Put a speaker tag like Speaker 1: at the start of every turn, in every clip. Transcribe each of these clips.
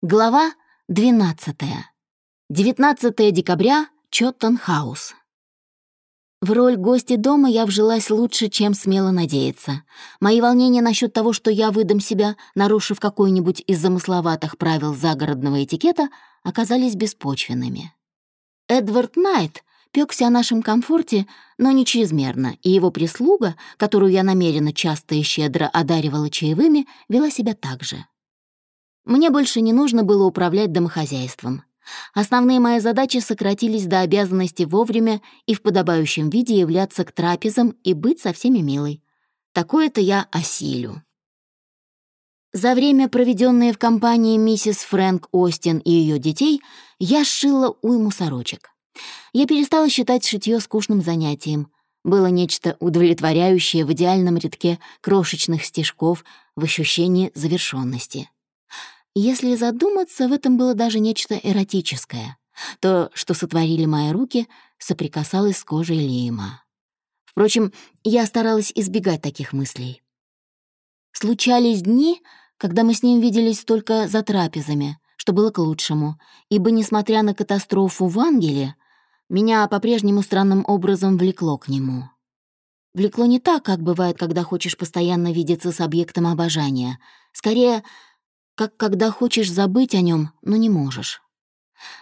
Speaker 1: Глава 12. 19 декабря, Чотон-хаус. В роль гостя дома я вжилась лучше, чем смела надеяться. Мои волнения насчет того, что я выдам себя, нарушив какое-нибудь из замысловатых правил загородного этикета, оказались беспочвенными. Эдвард Найт пёкся о нашем комфорте, но не чрезмерно, и его прислуга, которую я намеренно часто и щедро одаривала чаевыми, вела себя так же. Мне больше не нужно было управлять домохозяйством. Основные мои задачи сократились до обязанности вовремя и в подобающем виде являться к трапезам и быть со всеми милой. Такое-то я осилю. За время, проведенное в компании миссис Фрэнк Остин и ее детей, я сшила уйму сорочек. Я перестала считать шитье скучным занятием. Было нечто удовлетворяющее в идеальном рядке крошечных стежков в ощущении завершенности. Если задуматься, в этом было даже нечто эротическое. То, что сотворили мои руки, соприкасалось с кожей Лима. Впрочем, я старалась избегать таких мыслей. Случались дни, когда мы с ним виделись только за трапезами, что было к лучшему, ибо, несмотря на катастрофу в Ангеле, меня по-прежнему странным образом влекло к нему. Влекло не так, как бывает, когда хочешь постоянно видеться с объектом обожания. Скорее, как когда хочешь забыть о нем, но не можешь.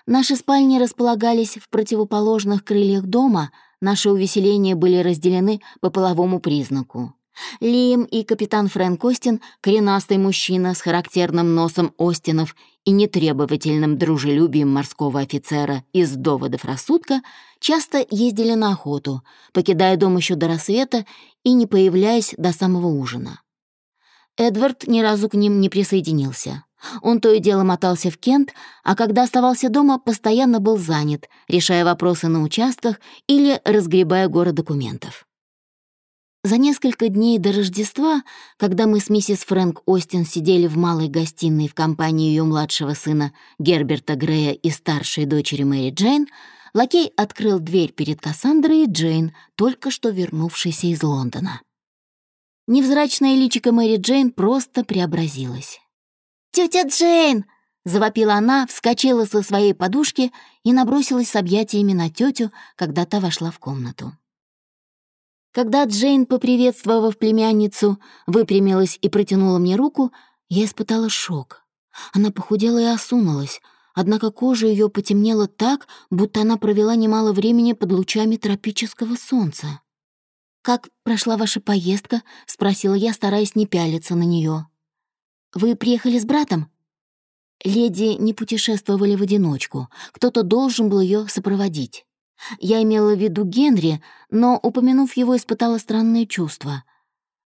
Speaker 1: Наши спальни располагались в противоположных крыльях дома, наши увеселения были разделены по половому признаку. Лим и капитан Фрэнк Остин, коренастый мужчина с характерным носом Остинов и нетребовательным дружелюбием морского офицера из доводов рассудка, часто ездили на охоту, покидая дом еще до рассвета и не появляясь до самого ужина. Эдвард ни разу к ним не присоединился. Он то и дело мотался в Кент, а когда оставался дома, постоянно был занят, решая вопросы на участках или разгребая горы документов. За несколько дней до Рождества, когда мы с миссис Фрэнк Остин сидели в малой гостиной в компании ее младшего сына Герберта Грея и старшей дочери Мэри Джейн, лакей открыл дверь перед Кассандрой и Джейн, только что вернувшейся из Лондона. Невзрачное личико Мэри Джейн просто преобразилось. «Тетя Джейн!» — завопила она, вскочила со своей подушки и набросилась с объятиями на тетю, когда та вошла в комнату. Когда Джейн, поприветствовав племянницу, выпрямилась и протянула мне руку, я испытала шок. Она похудела и осунулась, однако кожа ее потемнела так, будто она провела немало времени под лучами тропического солнца. «Как прошла ваша поездка?» — спросила я, стараясь не пялиться на нее. «Вы приехали с братом?» Леди не путешествовали в одиночку, кто-то должен был ее сопроводить. Я имела в виду Генри, но, упомянув его, испытала странные чувства.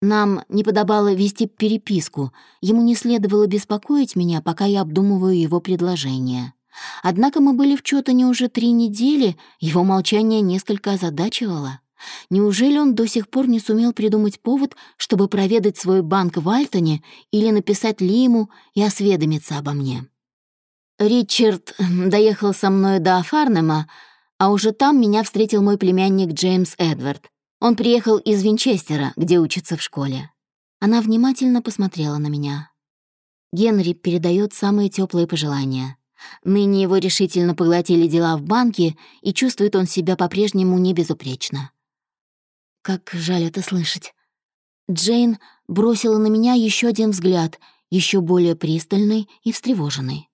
Speaker 1: Нам не подобало вести переписку, ему не следовало беспокоить меня, пока я обдумываю его предложение. Однако мы были в Чётане уже три недели, его молчание несколько озадачивало. Неужели он до сих пор не сумел придумать повод, чтобы проведать свой банк в Альтоне или написать Лиму и осведомиться обо мне? Ричард доехал со мной до Фарнема, а уже там меня встретил мой племянник Джеймс Эдвард. Он приехал из Винчестера, где учится в школе. Она внимательно посмотрела на меня. Генри передает самые теплые пожелания. Ныне его решительно поглотили дела в банке, и чувствует он себя по-прежнему не безупречно. Как жаль это слышать. Джейн бросила на меня еще один взгляд, еще более пристальный и встревоженный.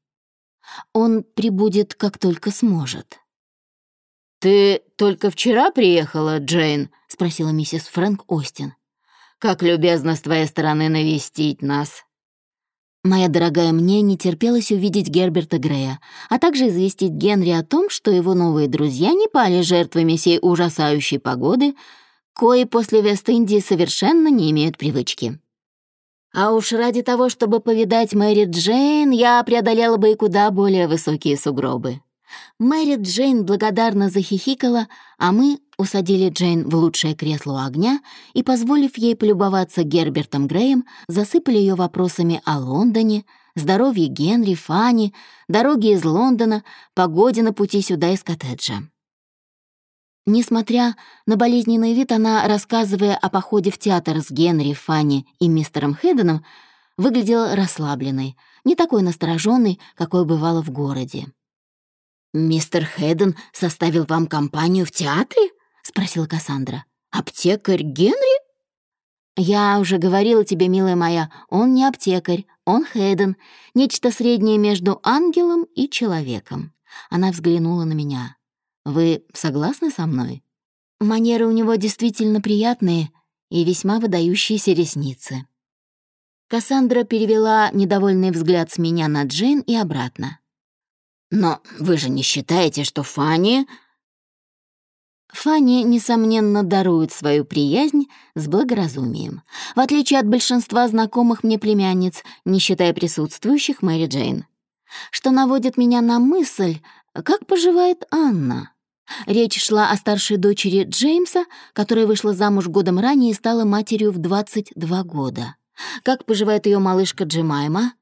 Speaker 1: Он прибудет, как только сможет.
Speaker 2: «Ты только вчера приехала, Джейн?» — спросила миссис Фрэнк Остин. «Как любезно с твоей стороны навестить нас».
Speaker 1: Моя дорогая, мне не терпелось увидеть Герберта Грея, а также известить Генри о том, что его новые друзья не пали жертвами сей ужасающей погоды, кои после Вест-Индии совершенно не имеют привычки. А уж ради того, чтобы повидать Мэри Джейн, я преодолела бы и куда более высокие сугробы. Мэри Джейн благодарно захихикала, а мы усадили Джейн в лучшее кресло огня и, позволив ей полюбоваться Гербертом Греем, засыпали ее вопросами о Лондоне, здоровье Генри, Фанни, дороге из Лондона, погоде на пути сюда из коттеджа. Несмотря на болезненный вид, она, рассказывая о походе в театр с Генри, Фанни и мистером Хэдденом, выглядела расслабленной, не такой настороженный, какой бывало в городе.
Speaker 2: «Мистер Хэдден составил вам компанию в театре?» — спросила Кассандра. «Аптекарь Генри?»
Speaker 1: «Я уже говорила тебе, милая моя, он не аптекарь, он Хэдден, нечто среднее между ангелом и человеком». Она взглянула на меня. «Вы согласны со мной?» Манеры у него действительно приятные и весьма выдающиеся ресницы. Кассандра перевела недовольный взгляд с меня на Джейн и обратно.
Speaker 2: «Но вы же не считаете, что Фанни...»
Speaker 1: Фанни, несомненно, дарует свою приязнь с благоразумием, в отличие от большинства знакомых мне племянниц, не считая присутствующих Мэри Джейн. Что наводит меня на мысль, как поживает Анна. Речь шла о старшей дочери Джеймса, которая вышла замуж годом ранее и стала матерью в 22 года. Как поживает ее малышка Джемайма?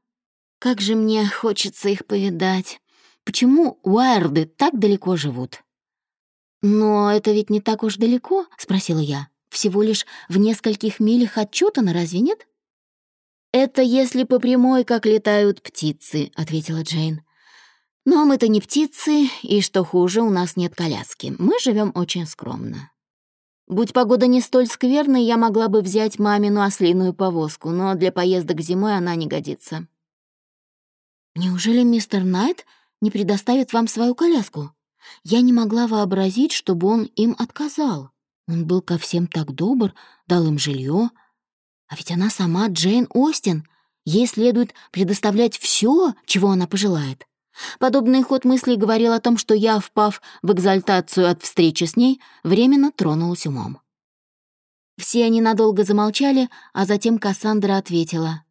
Speaker 1: Как же мне хочется их повидать. Почему Уайрды так далеко живут? «Но это ведь не так уж далеко?» — спросила я. «Всего лишь в нескольких милях от Чотана, разве нет?» «Это если по прямой, как летают птицы», — ответила Джейн. «Но мы-то не птицы, и, что хуже, у нас нет коляски. Мы живем очень скромно. Будь погода не столь скверной, я могла бы взять мамину ослиную повозку, но для поездок зимой она не годится». «Неужели мистер Найт не предоставит вам свою коляску?» Я не могла вообразить, чтобы он им отказал. Он был ко всем так добр, дал им жилье. А ведь она сама Джейн Остин. Ей следует предоставлять все, чего она пожелает. Подобный ход мыслей говорил о том, что я, впав в экзальтацию от встречи с ней, временно тронулась умом. Все они надолго замолчали, а затем Кассандра ответила.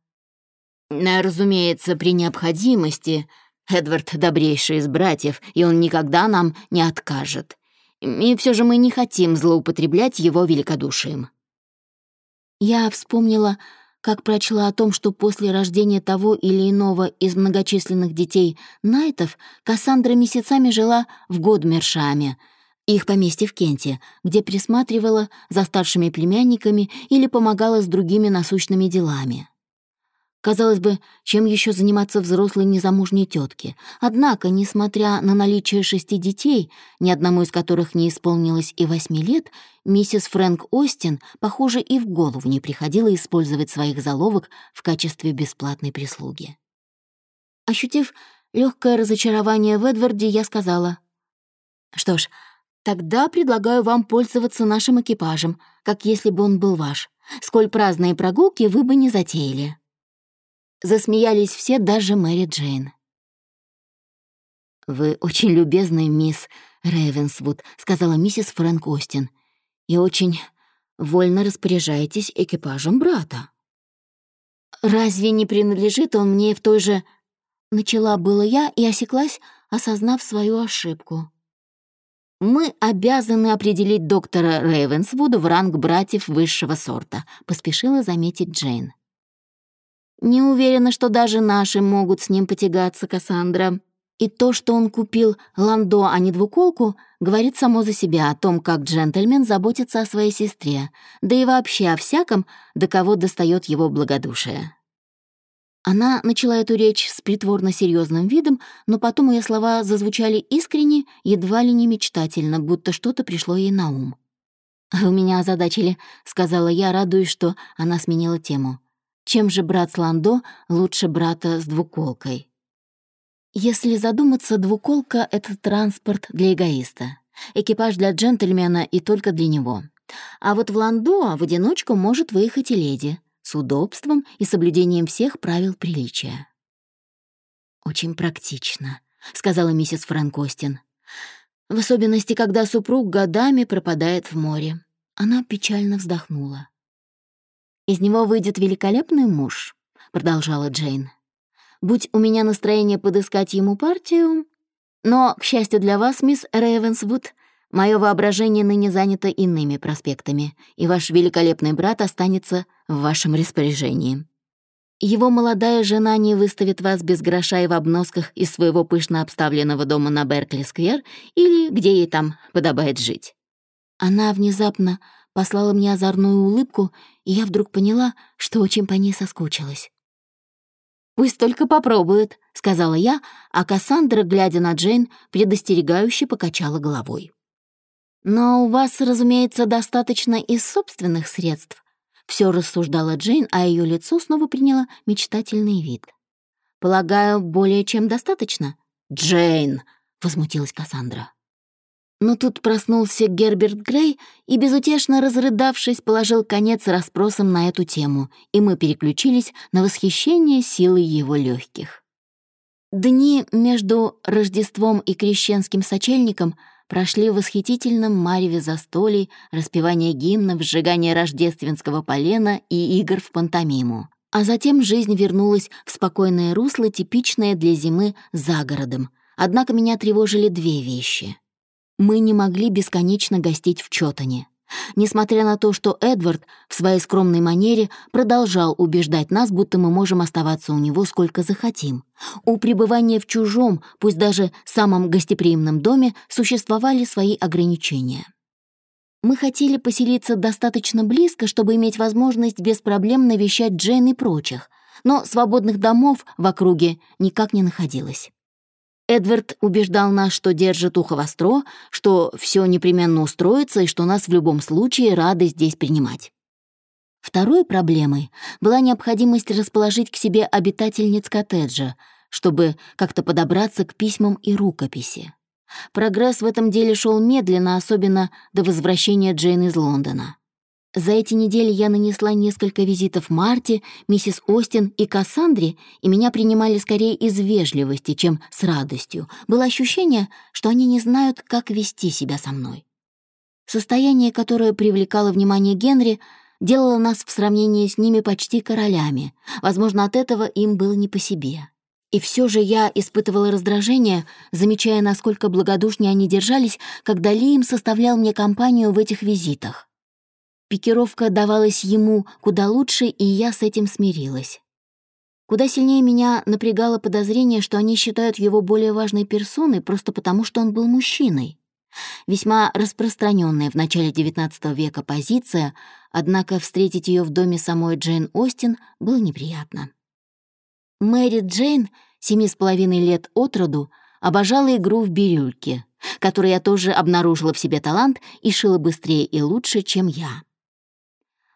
Speaker 2: «Разумеется, при необходимости Эдвард — добрейший из братьев, и он никогда нам не откажет. И все же мы не хотим злоупотреблять его великодушием».
Speaker 1: Я вспомнила, как прочла о том, что после рождения того или иного из многочисленных детей Найтов Кассандра месяцами жила в Годмершаме, их поместье в Кенте, где присматривала за старшими племянниками или помогала с другими насущными делами. Казалось бы, чем еще заниматься взрослой незамужней тетке. Однако, несмотря на наличие шести детей, ни одному из которых не исполнилось и восьми лет, миссис Фрэнк Остин, похоже, и в голову не приходило использовать своих заловок в качестве бесплатной прислуги. Ощутив легкое разочарование в Эдварде, я сказала, «Что ж, тогда предлагаю вам пользоваться нашим экипажем, как если бы он был ваш. Сколь праздные прогулки вы бы не затеяли». Засмеялись все, даже Мэри Джейн. «Вы очень любезны, мисс Рейвенсвуд», — сказала миссис Фрэнк Остин, «и очень вольно распоряжаетесь экипажем брата». «Разве не принадлежит он мне в той же...» Начала было я и осеклась, осознав свою ошибку. «Мы обязаны определить доктора Рейвенсвуда в ранг братьев высшего сорта», — поспешила заметить Джейн. Не уверена, что даже наши могут с ним потягаться, Кассандра. И то, что он купил ландо, а не двуколку, говорит само за себя о том, как джентльмен заботится о своей сестре, да и вообще о всяком, до кого достает его благодушие. Она начала эту речь с притворно серьезным видом, но потом ее слова зазвучали искренне, едва ли не мечтательно, будто что-то пришло ей на ум. «Вы меня озадачили», — сказала я, радуясь, что она сменила тему. Чем же брат с Ландо лучше брата с двуколкой? Если задуматься, двуколка — это транспорт для эгоиста. Экипаж для джентльмена и только для него. А вот в Ландо в одиночку может выехать и леди, с удобством и соблюдением всех правил приличия. «Очень практично», — сказала миссис Фрэнк Остин. «В особенности, когда супруг годами пропадает в море». Она печально вздохнула. «Из него выйдет великолепный муж», — продолжала Джейн. «Будь у меня настроение подыскать ему партию, но, к счастью для вас, мисс Рейвенсвуд, мое воображение ныне занято иными проспектами, и ваш великолепный брат останется в вашем распоряжении. Его молодая жена не выставит вас без гроша и в обносках из своего пышно обставленного дома на Беркли-сквер или где ей там подобает жить». Она внезапно послала мне озорную улыбку, и я вдруг поняла, что очень по ней соскучилась. «Пусть только попробует», — сказала я, а Кассандра, глядя на Джейн, предостерегающе покачала головой. «Но у вас, разумеется, достаточно из собственных средств», — все рассуждала Джейн, а ее лицо снова приняло мечтательный вид. «Полагаю, более чем достаточно?»
Speaker 2: «Джейн!» — возмутилась Кассандра.
Speaker 1: Но тут проснулся Герберт Грей и, безутешно разрыдавшись, положил конец расспросам на эту тему, и мы переключились на восхищение силой его легких. Дни между Рождеством и Крещенским сочельником прошли в восхитительном мареве застолий, распевания гимнов, сжигания рождественского полена и игр в пантомиму. А затем жизнь вернулась в спокойное русло, типичное для зимы за городом. Однако меня тревожили две вещи — мы не могли бесконечно гостить в Чотане. Несмотря на то, что Эдвард в своей скромной манере продолжал убеждать нас, будто мы можем оставаться у него сколько захотим. У пребывания в чужом, пусть даже самом гостеприимном доме, существовали свои ограничения. Мы хотели поселиться достаточно близко, чтобы иметь возможность без проблем навещать Джейн и прочих, но свободных домов в округе никак не находилось. Эдвард убеждал нас, что держит ухо востро, что все непременно устроится и что нас в любом случае рады здесь принимать. Второй проблемой была необходимость расположить к себе обитательниц коттеджа, чтобы как-то подобраться к письмам и рукописи. Прогресс в этом деле шел медленно, особенно до возвращения Джейн из Лондона. За эти недели я нанесла несколько визитов Марте, миссис Остин и Кассандре, и меня принимали скорее из вежливости, чем с радостью. Было ощущение, что они не знают, как вести себя со мной. Состояние, которое привлекало внимание Генри, делало нас в сравнении с ними почти королями. Возможно, от этого им было не по себе. И все же я испытывала раздражение, замечая, насколько благодушнее они держались, когда Лием составлял мне компанию в этих визитах. Пикировка давалась ему куда лучше, и я с этим смирилась. Куда сильнее меня напрягало подозрение, что они считают его более важной персоной просто потому, что он был мужчиной. Весьма распространенная в начале XIX века позиция, однако встретить ее в доме самой Джейн Остин было неприятно. Мэри Джейн, семи с половиной лет от роду, обожала игру в бирюльки, которой я тоже обнаружила в себе талант и шила быстрее и лучше, чем я.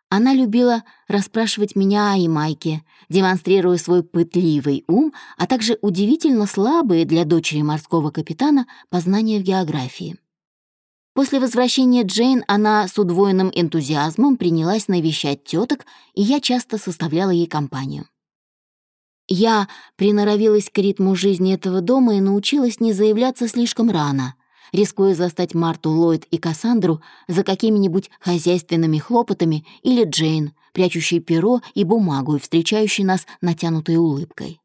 Speaker 1: Она любила расспрашивать меня и Майке, демонстрируя свой пытливый ум, а также удивительно слабые для дочери морского капитана познания в географии. После возвращения Джейн она с удвоенным энтузиазмом принялась навещать теток, и я часто составляла ей компанию. Я приноровилась к ритму жизни этого дома и научилась не заявляться слишком рано — рискуя застать Марту Ллойд и Кассандру за какими-нибудь хозяйственными хлопотами или Джейн, прячущей перо и бумагу и встречающей нас натянутой улыбкой.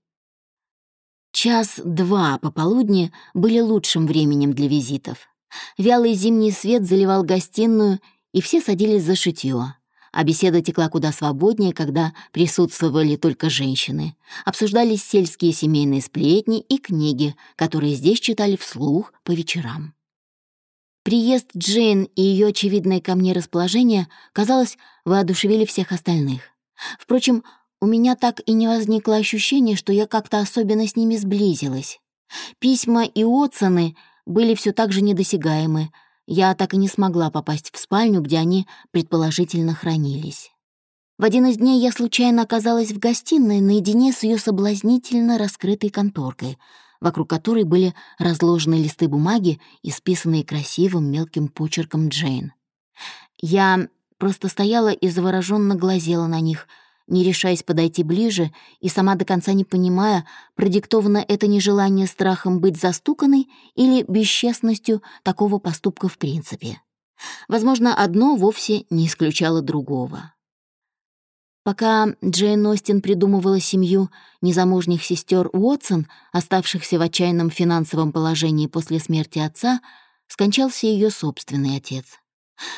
Speaker 1: Час-два пополудни были лучшим временем для визитов. Вялый зимний свет заливал гостиную, и все садились за шитьё, а беседа текла куда свободнее, когда присутствовали только женщины. Обсуждались сельские семейные сплетни и книги, которые здесь читали вслух по вечерам. Приезд Джейн и ее очевидное ко мне расположение, казалось, воодушевили всех остальных. Впрочем, у меня так и не возникло ощущения, что я как-то особенно с ними сблизилась. Письма и отцаны были все так же недосягаемы. Я так и не смогла попасть в спальню, где они предположительно хранились. В один из дней я случайно оказалась в гостиной наедине с ее соблазнительно раскрытой конторкой — вокруг которой были разложены листы бумаги, исписанные красивым мелким почерком Джейн. Я просто стояла и завороженно глазела на них, не решаясь подойти ближе и сама до конца не понимая, продиктовано это нежелание страхом быть застуканной или бесчестностью такого поступка в принципе. Возможно, одно вовсе не исключало другого. Пока Джейн Остин придумывала семью незамужних сестер Уотсон, оставшихся в отчаянном финансовом положении после смерти отца, скончался ее собственный отец.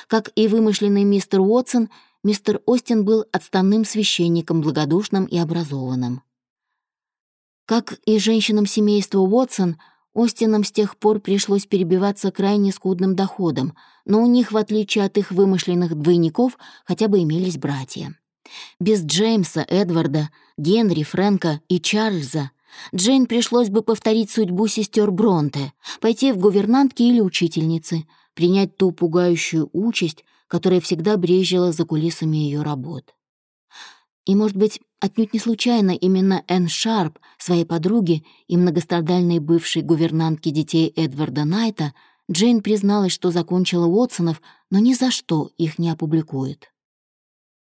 Speaker 1: Как и вымышленный мистер Уотсон, мистер Остин был отставным священником, благодушным и образованным. Как и женщинам семейства Уотсон, Остинам с тех пор пришлось перебиваться крайне скудным доходом, но у них, в отличие от их вымышленных двойников, хотя бы имелись братья. Без Джеймса, Эдварда, Генри, Фрэнка и Чарльза Джейн пришлось бы повторить судьбу сестер Бронте, пойти в гувернантки или учительницы, принять ту пугающую участь, которая всегда брежила за кулисами ее работ. И, может быть, отнюдь не случайно именно Энн Шарп, своей подруге и многострадальной бывшей гувернантке детей Эдварда Найта, Джейн призналась, что закончила Уотсонов, но ни за что их не опубликует.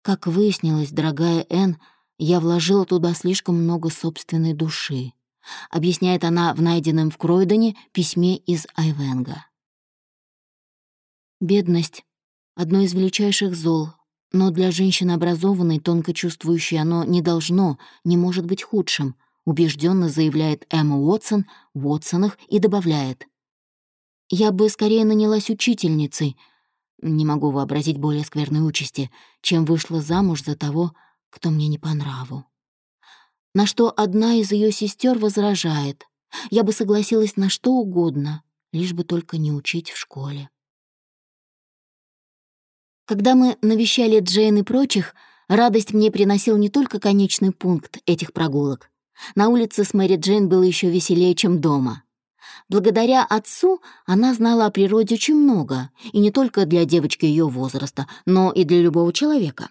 Speaker 1: Как выяснилось, дорогая Энн, я вложила туда слишком много собственной души, объясняет она в найденном в Кройдоне письме из Айвенга. Бедность — одно из величайших зол, но для женщины образованной, тонко чувствующей оно не должно, не может быть худшим, убежденно заявляет Эмма Уотсон в Уотсонах и добавляет. «Я бы скорее нанялась учительницей, не могу вообразить более скверной участи, чем вышла замуж за того, кто мне не по нраву. На что одна из ее сестер возражает. Я бы согласилась на что угодно, лишь бы только не учить в школе. Когда мы навещали Джейн и прочих, радость мне приносил не только конечный пункт этих прогулок. На улице с Мэри Джейн было еще веселее, чем дома. Благодаря отцу она знала о природе очень много, и не только для девочки ее возраста, но и для любого человека.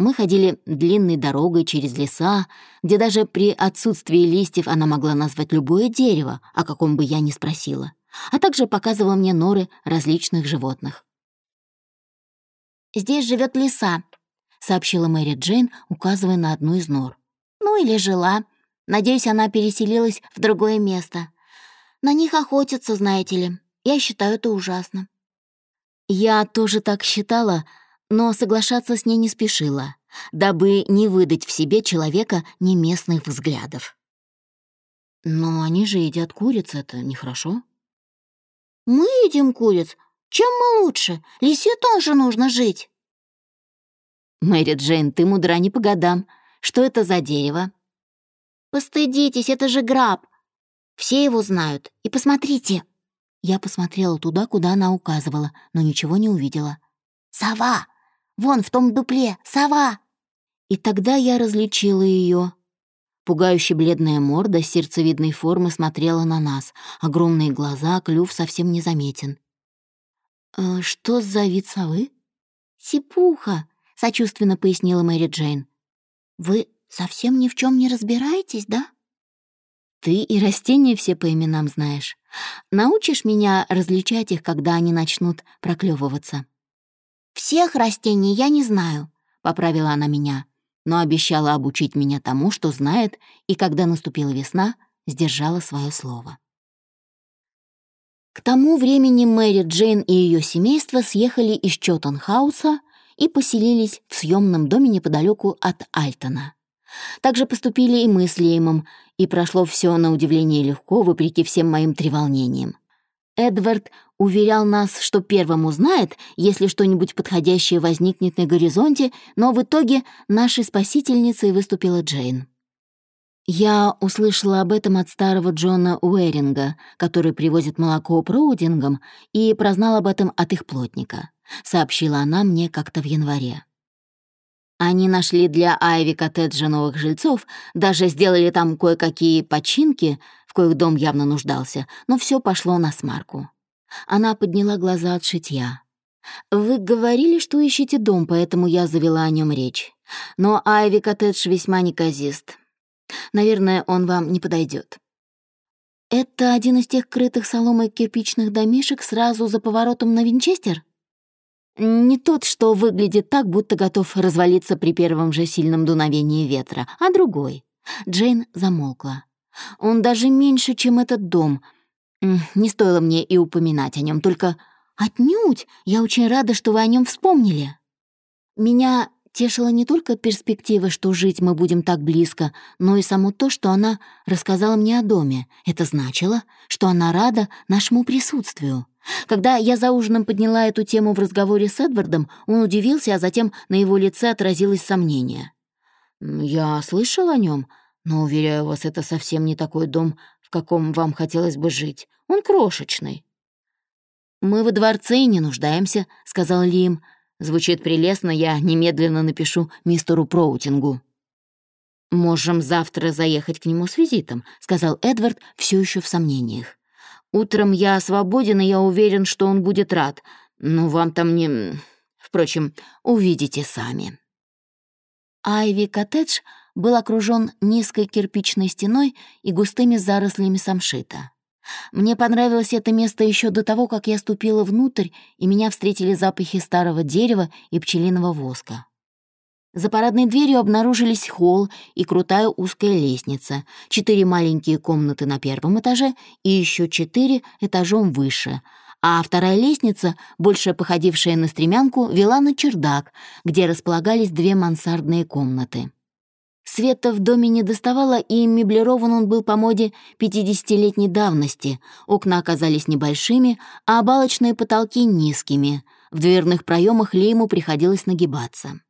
Speaker 1: Мы ходили длинной дорогой через леса, где даже при отсутствии листьев она могла назвать любое дерево, о каком бы я ни спросила, а также показывала мне норы различных животных. «Здесь живет лиса», — сообщила Мэри Джейн, указывая на одну из нор. «Ну или жила. Надеюсь, она переселилась в другое место. На них охотятся, знаете ли. Я считаю это ужасно». Я тоже так считала, но соглашаться с ней не спешила, дабы не выдать в себе человека неместных взглядов. «Но они же едят куриц, это нехорошо?» «Мы едим куриц, чем мы лучше? Лисе тоже нужно жить. Мэри Джейн, ты мудра не по годам. Что это за дерево? Постыдитесь, это же граб. Все его знают. И посмотрите. Я посмотрела туда, куда она указывала, но ничего не увидела. Сова! Вон в том дупле, сова! И тогда я различила ее. Пугающе бледная морда сердцевидной формы смотрела на нас. Огромные глаза, клюв совсем незаметен. «Э, «Что за вид совы?» «Сипуха», — сочувственно пояснила Мэри Джейн. «Вы совсем ни в чем не разбираетесь, да?» «Ты и растения все по именам знаешь. Научишь меня различать их, когда они начнут проклевываться?» «Всех растений я не знаю», — поправила она меня, но обещала обучить меня тому, что знает, и когда наступила весна, сдержала свое слово. К тому времени Мэри Джейн и ее семейство съехали из Чоттенхауса и поселились в съемном доме неподалеку от Альтона. Так же поступили и мы с Леймом, и прошло все на удивление легко, вопреки всем моим треволнениям. Эдвард уверял нас, что первым узнает, если что-нибудь подходящее возникнет на горизонте, но в итоге нашей спасительницей выступила Джейн. Я услышала об этом от старого Джона Уэринга, который привозит молоко проудингом, и прознала об этом от их плотника. Сообщила она мне как-то в январе. Они нашли для Айви коттеджа новых жильцов, даже сделали там кое-какие починки, в коих дом явно нуждался, но все пошло на смарку. Она подняла глаза от шитья. «Вы говорили, что ищете дом, поэтому я завела о нем речь. Но Айви коттедж весьма неказист. Наверное, он вам не подойдет. Это один из тех крытых соломой кирпичных домишек сразу за поворотом на Винчестер? Не тот, что выглядит так, будто готов развалиться при первом же сильном дуновении ветра, а другой. Джейн замолкла. Он даже меньше, чем этот дом. Не стоило мне и упоминать о нем, только отнюдь я очень рада, что вы о нем вспомнили. Меня Тешила не только перспектива, что жить мы будем так близко, но и само то, что она рассказала мне о доме. Это значило, что она рада нашему присутствию. Когда я за ужином подняла эту тему в разговоре с Эдвардом, он удивился, а затем на его лице отразилось сомнение. «Я слышал о нем, но, уверяю вас, это совсем не такой дом, в каком вам хотелось бы жить. Он крошечный». «Мы во дворце и не нуждаемся», — сказал Лим.
Speaker 2: Звучит прелестно, я немедленно напишу мистеру Проутингу. «Можем завтра заехать к нему с визитом», — сказал Эдвард, все еще в сомнениях. «Утром я свободен, и я уверен, что он будет рад. Но вам там не... Впрочем, увидите сами». Айви-коттедж был окружен низкой кирпичной стеной и густыми зарослями самшита. Мне понравилось это место еще до того, как я ступила внутрь, и меня встретили запахи старого дерева и пчелиного воска. За парадной дверью обнаружились холл и крутая узкая лестница, четыре маленькие комнаты на первом этаже и еще четыре этажом выше, а вторая лестница, больше походившая на стремянку, вела на чердак, где располагались две мансардные комнаты. Света в доме не доставало, и меблирован он был по моде 50-летней давности. Окна оказались небольшими, а балочные потолки — низкими. В дверных проемах Лейму приходилось нагибаться.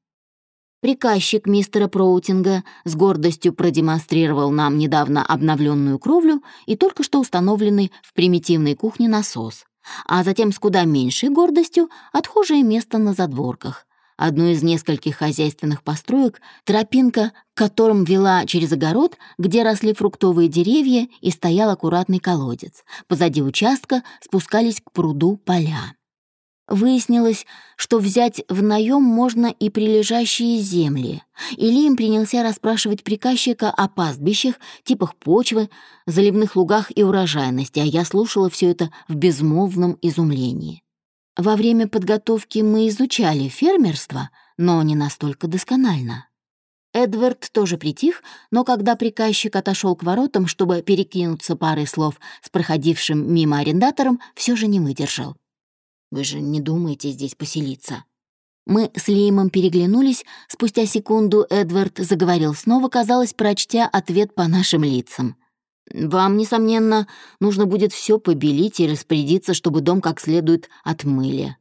Speaker 2: Приказчик мистера Проутинга с гордостью продемонстрировал нам недавно обновленную кровлю и только что установленный в примитивной кухне насос, а затем с куда меньшей гордостью отхожее место на задворках, одну из нескольких хозяйственных построек, тропинка, к которым вела через огород, где росли фруктовые деревья и стоял аккуратный колодец. Позади участка спускались к пруду поля. Выяснилось, что взять в наем можно и прилежащие земли. Илим принялся расспрашивать приказчика о пастбищах, типах почвы, заливных лугах и урожайности, а я слушала все это в безмолвном изумлении. Во время подготовки мы изучали фермерство, но не настолько досконально. Эдвард тоже притих, но когда приказчик отошел к воротам, чтобы перекинуться парой слов с проходившим мимо арендатором, все же не выдержал. Вы же не думаете здесь поселиться?» Мы с Леймом переглянулись. Спустя секунду Эдвард заговорил снова, казалось, прочтя ответ по нашим лицам. «Вам, несомненно, нужно будет все побелить и распорядиться, чтобы дом как следует отмыли.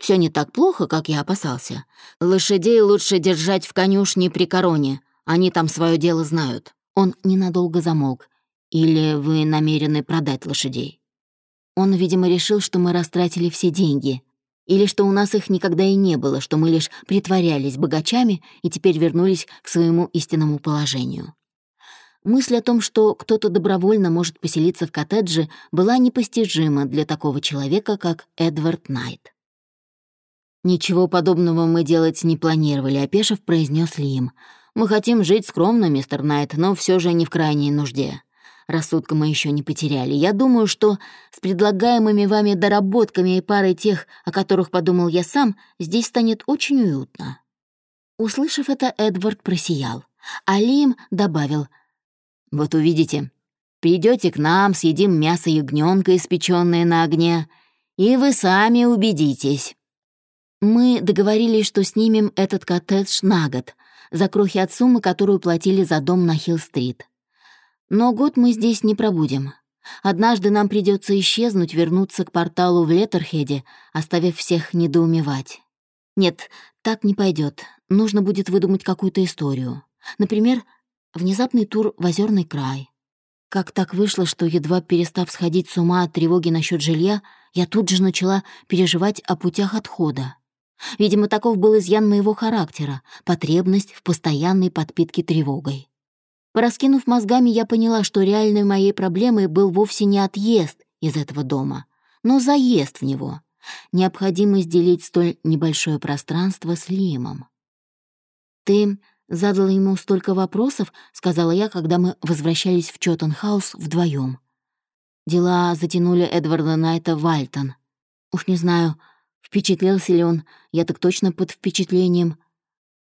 Speaker 2: Все не так плохо, как я опасался. Лошадей лучше держать в конюшне при короне. Они там свое дело знают». Он ненадолго замолк. «Или вы намерены продать лошадей?» Он, видимо, решил, что мы растратили все деньги. Или что у нас их никогда и не было, что мы лишь притворялись богачами и теперь вернулись к своему истинному положению. Мысль о том, что кто-то добровольно может поселиться в коттедже, была непостижима для такого человека, как Эдвард Найт. «Ничего подобного мы делать не планировали», — опешив, произнес Лим. «Мы хотим жить скромно, мистер Найт, но все же не в крайней нужде. Рассудка мы еще не потеряли. Я думаю, что с предлагаемыми вами доработками и парой тех, о которых подумал я сам, здесь станет очень уютно». Услышав это, Эдвард просиял. А Лим добавил, «Вот увидите, придете к нам, съедим мясо ягненка, испеченное на огне, и вы сами убедитесь». Мы договорились, что снимем этот коттедж на год, за крохи от суммы, которую платили за дом на Хилл-стрит. Но год мы здесь не пробудем. Однажды нам придется исчезнуть, вернуться к порталу в Леттерхеде, оставив всех недоумевать. Нет, так не пойдет. Нужно будет выдумать какую-то историю. Например, внезапный тур в Озерный край. Как так вышло, что, едва перестав сходить с ума от тревоги насчет жилья, я тут же начала переживать о путях отхода. Видимо, таков был изъян моего характера — потребность в постоянной подпитке тревогой. Пораскинув мозгами, я поняла, что реальной моей проблемой был вовсе не отъезд из этого дома, но заезд в него. Необходимость делить столь небольшое пространство с Лимом. «Ты задала ему столько вопросов», — сказала я, когда мы возвращались в Чоттенхаус вдвоем. Дела затянули Эдварда Найта в Альтон. Уж не знаю, впечатлился ли он, я так точно под впечатлением.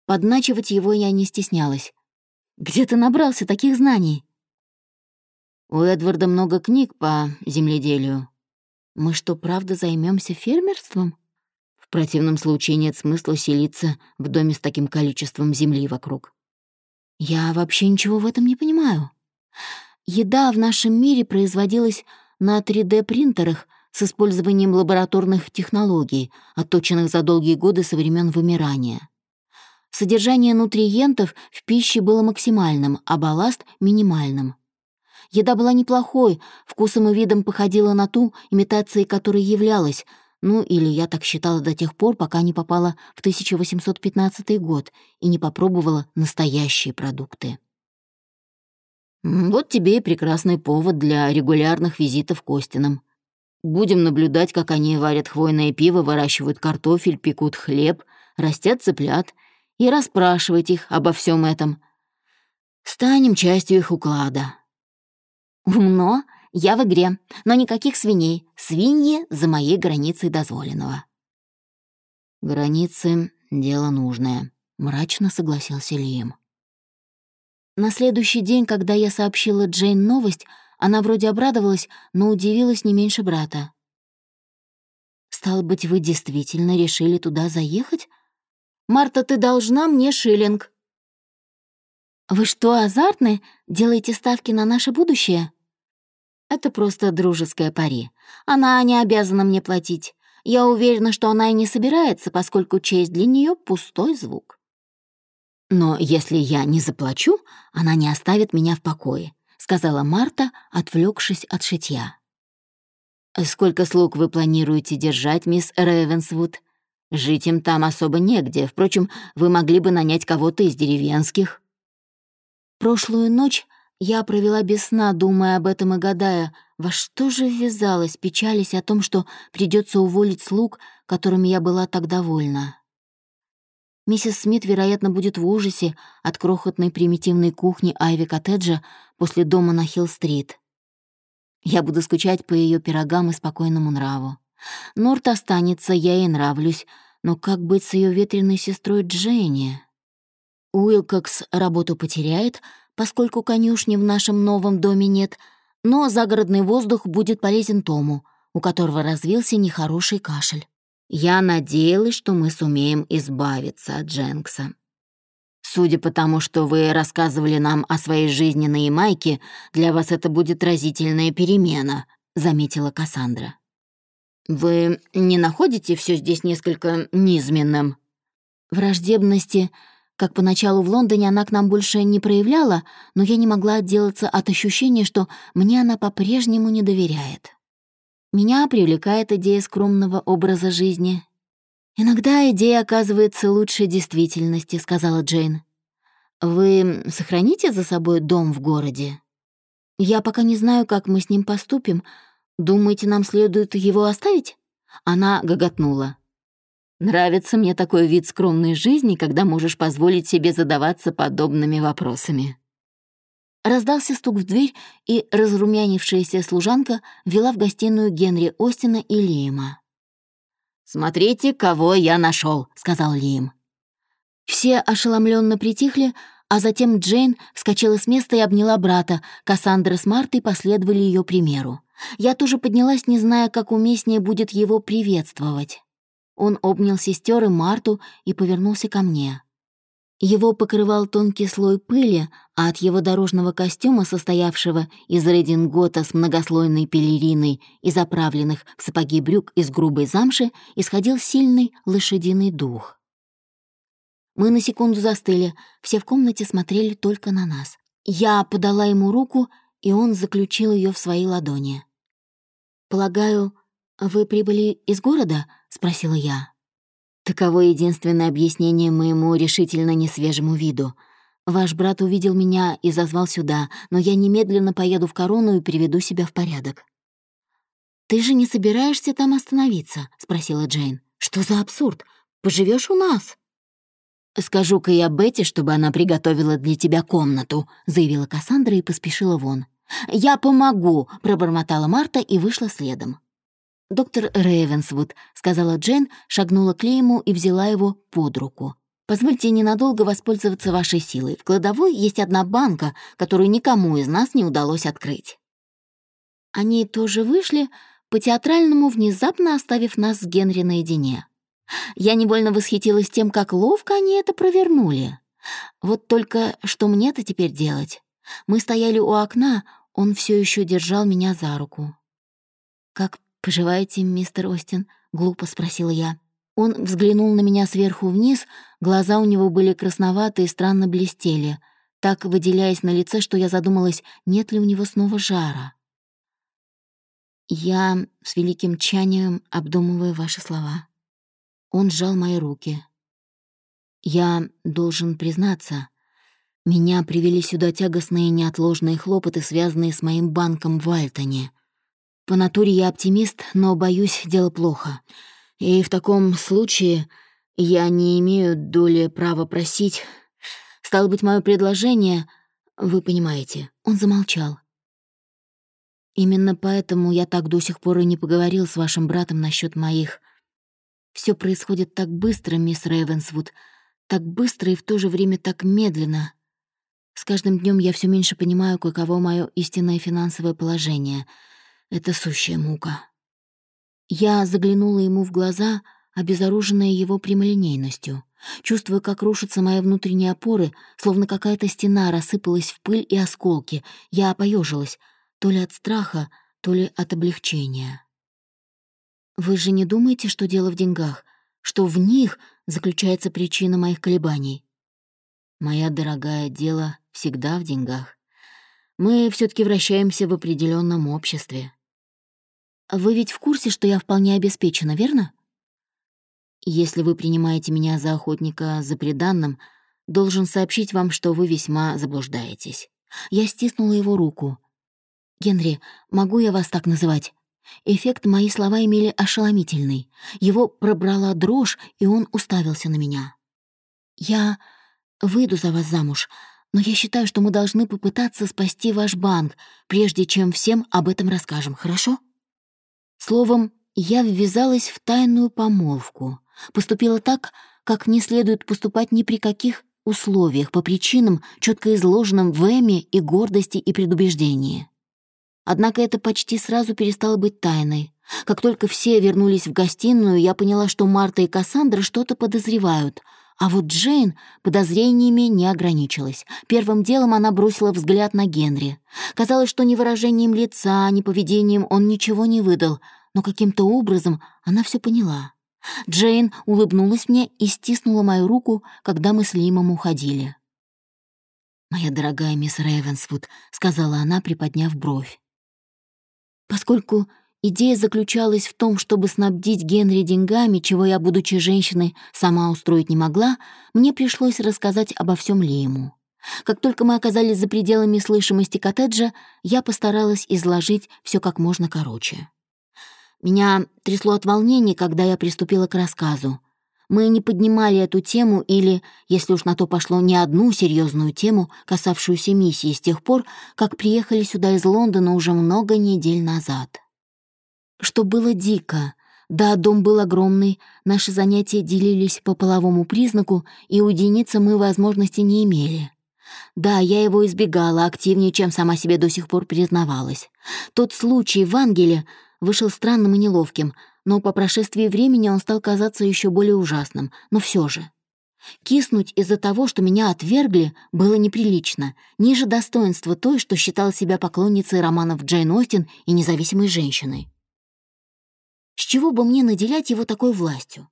Speaker 2: Подначивать его я не стеснялась. Где ты набрался таких знаний?» «У Эдварда много книг по земледелию. Мы что, правда займемся фермерством?» В противном случае нет смысла селиться в доме с таким количеством земли вокруг. Я вообще ничего в этом не понимаю. Еда в нашем мире производилась на 3D-принтерах с использованием лабораторных технологий, отточенных за долгие годы со времен вымирания. Содержание нутриентов в пище было максимальным, а балласт — минимальным. Еда была неплохой, вкусом и видом походила на ту, имитацией которой являлась,
Speaker 1: Ну, или я так считала до тех пор, пока не попала в 1815 год и не попробовала настоящие продукты. Вот тебе и прекрасный повод для регулярных визитов к Остинам. Будем наблюдать, как они варят хвойное пиво, выращивают картофель, пекут хлеб, растят цыплят, и расспрашивать их обо всем этом. Станем частью их уклада. Умно, я в игре, но никаких свиней. Свиньи за моей границей дозволенного. Границы — дело нужное, — мрачно согласился Лием. На следующий день, когда я сообщила Джейн новость, она вроде обрадовалась, но удивилась не меньше брата. «Стало быть, вы действительно решили туда заехать? Марта, ты должна мне шиллинг». «Вы что, азартны? Делаете ставки на наше будущее?» «Это просто дружеская пари. Она не обязана мне платить. Я уверена, что она и не собирается, поскольку честь для нее пустой звук». «Но если я не заплачу, она не оставит меня в покое», — сказала Марта, отвлекшись от шитья. «Сколько слуг вы планируете держать, мисс Рейвенсвуд? Жить им там особо негде. Впрочем, вы могли бы нанять кого-то из деревенских». Прошлую ночь я провела без сна, думая об этом и гадая, во что же ввязалась, печались о том, что придется уволить слуг, которыми я была так довольна. Миссис Смит, вероятно, будет в ужасе от крохотной примитивной кухни Айви Коттеджа после дома на Хилл-стрит. Я буду скучать по ее пирогам и спокойному нраву. Норт останется, я ей нравлюсь, но как быть с ее ветреной сестрой Дженни? Уилкокс работу потеряет, поскольку конюшни в нашем новом доме нет, но загородный воздух будет полезен Тому, у которого развился нехороший кашель. Я надеялась, что мы сумеем избавиться от Дженкса. Судя по тому, что вы рассказывали нам о своей жизни на Ямайке, для вас это будет разительная перемена», — заметила Кассандра. «Вы не находите все здесь несколько низменным?» Враждебности, как поначалу в Лондоне, она к нам больше не проявляла, но я не могла отделаться от ощущения, что мне она по-прежнему не доверяет. Меня привлекает идея скромного образа жизни. «Иногда идея оказывается лучше действительности», — сказала Джейн. «Вы сохраните за собой дом в городе? Я пока не знаю, как мы с ним поступим. Думаете, нам следует его оставить?» Она гоготнула. «Нравится мне такой вид скромной жизни, когда можешь позволить себе задаваться подобными вопросами». Раздался стук в дверь, и разрумянившаяся служанка вела в гостиную Генри Остина и Лиема. «Смотрите, кого я нашел, сказал Лием. Все ошеломленно притихли, а затем Джейн вскочила с места и обняла брата. Кассандра с Мартой последовали ее примеру. Я тоже поднялась, не зная, как уместнее будет его приветствовать. Он обнял сестер и Марту и повернулся ко мне. Его покрывал тонкий слой пыли, а от его дорожного костюма, состоявшего из редингота с многослойной пелериной и заправленных в сапоги брюк из грубой замши, исходил сильный лошадиный дух. Мы на секунду застыли, все в комнате смотрели только на нас. Я подала ему руку, и он заключил ее в свои ладони. «Полагаю, вы прибыли из города?» — спросила я. Таково единственное объяснение моему решительно несвежему виду. Ваш брат увидел меня и зазвал сюда, но я немедленно поеду в корону и приведу себя в порядок. «Ты же не собираешься там остановиться?» — спросила Джейн. «Что за абсурд? Поживешь у нас?» «Скажу-ка я Бетти, чтобы она приготовила для тебя комнату», — заявила Кассандра и поспешила вон. «Я помогу», — пробормотала Марта и вышла следом. «Доктор Рейвенсвуд», — сказала Джейн, шагнула к Лейму и взяла его под руку. «Позвольте ненадолго воспользоваться вашей силой. В кладовой есть одна банка, которую никому из нас не удалось открыть». Они тоже вышли, по-театральному внезапно оставив нас с Генри наедине. Я невольно восхитилась тем, как ловко они это провернули. Вот только что мне-то теперь делать? Мы стояли у окна, он все еще держал меня за руку. «Как «Поживаете, мистер Остин?» — глупо спросила я. Он взглянул на меня сверху вниз, глаза у него были красноватые и странно блестели, так выделяясь на лице, что я задумалась, нет ли у него снова жара. Я с великим тчанием обдумываю ваши слова. Он сжал мои руки. Я должен признаться, меня привели сюда тягостные неотложные хлопоты, связанные с моим банком в Альтоне. По натуре я оптимист, но, боюсь, дело плохо. И в таком случае я не имею доли права просить. Стало быть, мое предложение... Вы понимаете. Он замолчал. Именно поэтому я так до сих пор и не поговорил с вашим братом насчет моих. Все происходит так быстро, мисс Рейвенсвуд, так быстро и в то же время так медленно. С каждым днем я все меньше понимаю, каково мое истинное финансовое положение. Это сущая мука. Я заглянула ему в глаза, обезоруженная его прямолинейностью. Чувствуя, как рушатся мои внутренние опоры, словно какая-то стена рассыпалась в пыль и осколки, я поежилась — то ли от страха, то ли от облегчения. «Вы же не думаете, что дело в деньгах, что в них заключается причина моих колебаний?» «Моя дорогая, дело всегда в деньгах. Мы все таки вращаемся в определенном обществе». «Вы ведь в курсе, что я вполне обеспечена, верно?» «Если вы принимаете меня за охотника за преданным, должен сообщить вам, что вы весьма заблуждаетесь». Я стиснула его руку. «Генри, могу я вас так называть?» Эффект мои слова имели ошеломительный. Его пробрала дрожь, и он уставился на меня. «Я выйду за вас замуж, но я считаю, что мы должны попытаться спасти ваш банк, прежде чем всем об этом расскажем, хорошо?» Словом, я ввязалась в тайную помолвку. Поступила так, как не следует поступать ни при каких условиях, по причинам, четко изложенным в эме и гордости и предубеждении. Однако это почти сразу перестало быть тайной. Как только все вернулись в гостиную, я поняла, что Марта и Кассандра что-то подозревают. А вот Джейн подозрениями не ограничилась. Первым делом она бросила взгляд на Генри. Казалось, что ни выражением лица, ни поведением он ничего не выдал, но каким-то образом она все поняла. Джейн улыбнулась мне и стиснула мою руку, когда мы с Лимом уходили. «Моя дорогая мисс Рейвенсвуд», — сказала она, приподняв бровь. Поскольку идея заключалась в том, чтобы снабдить Генри деньгами, чего я, будучи женщиной, сама устроить не могла, мне пришлось рассказать обо всем Лиему. Как только мы оказались за пределами слышимости коттеджа, я постаралась изложить все как можно короче. Меня трясло от волнения, когда я приступила к рассказу. Мы не поднимали эту тему или, если уж на то пошло, не одну серьезную тему, касавшуюся миссии с тех пор, как приехали сюда из Лондона уже много недель назад. Что было дико. Да, дом был огромный, наши занятия делились по половому признаку, и уединиться мы возможности не имели. Да, я его избегала активнее, чем сама себе до сих пор признавалась. Тот случай в Ангеле вышел странным и неловким, но по прошествии времени он стал казаться еще более ужасным, но все же. Киснуть из-за того, что меня отвергли, было неприлично, ниже достоинства той, что считала себя поклонницей романов Джейн Остин и независимой женщиной. С чего бы мне наделять его такой властью?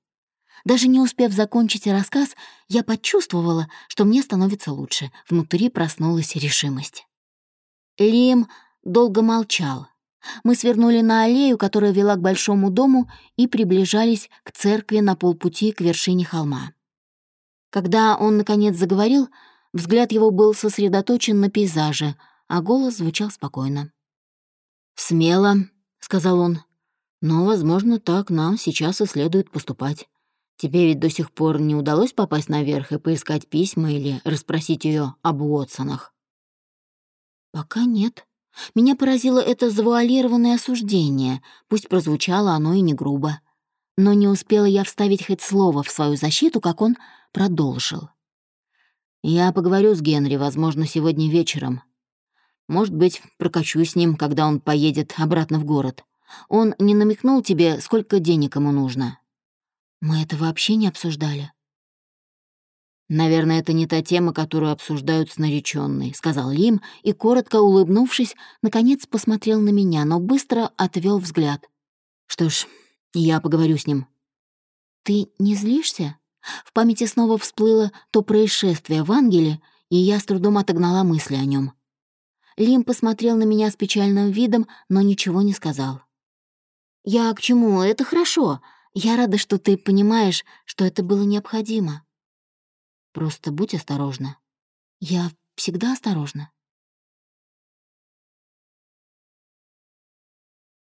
Speaker 1: Даже не успев закончить рассказ, я почувствовала, что мне становится лучше. Внутри проснулась решимость. Лим долго молчал, мы свернули на аллею, которая вела к большому дому, и приближались к церкви на полпути к вершине холма. Когда он, наконец, заговорил, взгляд его был сосредоточен на пейзаже, а голос звучал спокойно. «Смело», — сказал он, — «но, возможно, так нам сейчас и следует поступать. Тебе ведь до сих пор не удалось попасть наверх и поискать письма или расспросить ее об Уотсонах?» «Пока нет», меня поразило это завуалированное осуждение, пусть прозвучало оно и не грубо. Но не успела я вставить хоть слово в свою защиту, как он продолжил. «Я поговорю с Генри, возможно, сегодня вечером. Может быть, прокачу с ним, когда он поедет обратно в город. Он не намекнул тебе, сколько денег ему нужно?» «Мы это вообще не обсуждали». «Наверное, это не та тема, которую обсуждают с нареченной», — сказал Лим и, коротко улыбнувшись, наконец посмотрел на меня, но быстро отвел взгляд. «Что ж, я поговорю с ним». «Ты не злишься?» В памяти снова всплыло то происшествие в Ангеле, и я с трудом отогнала мысли о нем. Лим посмотрел на меня с печальным видом, но ничего не сказал. Я к чему? Это хорошо. Я рада, что ты понимаешь, что это было необходимо. Просто будь осторожна. Я всегда осторожна.